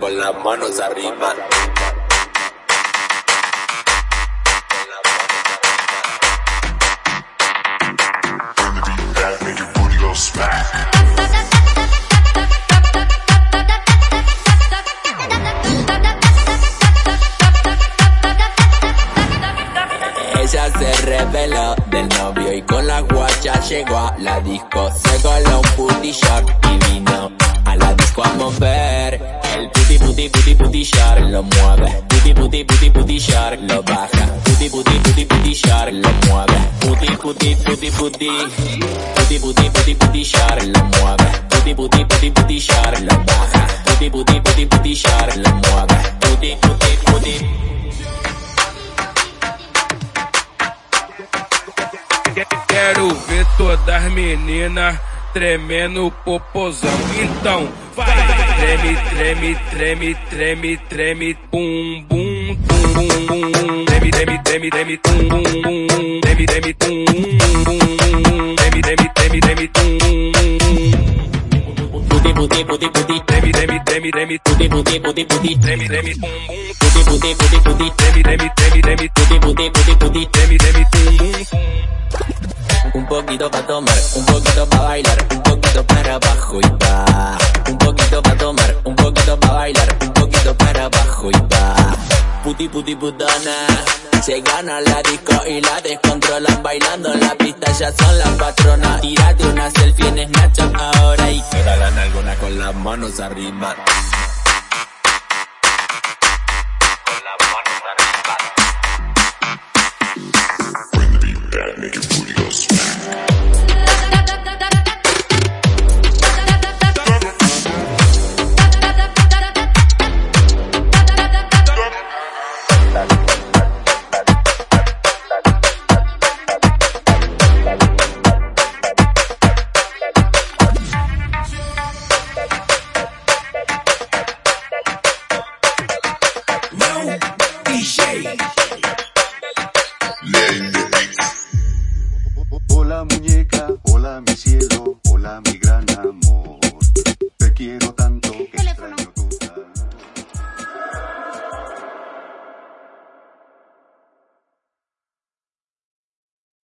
Con las manos arriba. Reveló del novio y con la guacha llegó a la disco. Se coló un puti short y vino a la disco a mover. El puti puti puti puti short lo mueve. Puti puti puti puti short lo baja. Puti puti puti puti short lo mueve. Puti puti puti puti. Puti puti puti puti short lo mueve. Puti puti puti Quero ver todas as meninas tremendo o popozão. Então, vai! Treme, treme, treme, treme, treme, pum, bum, tum, bum, bum. Treme, treme, treme, treme, tum, bum, bum. Treme, treme, tum, bum, bum. Treme, treme, treme, treme, tum, bum, bum. Puti puti puti puti. Treme, treme, treme, treme, Puti puti puti puti. treme, treme, pum, bum. Puti puti puti puti. Treme, treme, treme, treme, Puti puti puti puti. treme, treme, bum. Un poquito pa' tomar, un poquito pa' bailar, un poquito para abajo y pa. Un poquito pa' tomar, un poquito pa' bailar, un poquito para abajo y pa. Puti puti putana, se gana la disco y la descontrolan bailando en la pista, ya son las patronas. Tírate una selfie en Snapchat ahora y queda la alguna con las manos arriba. Quiero tanto que Teléfono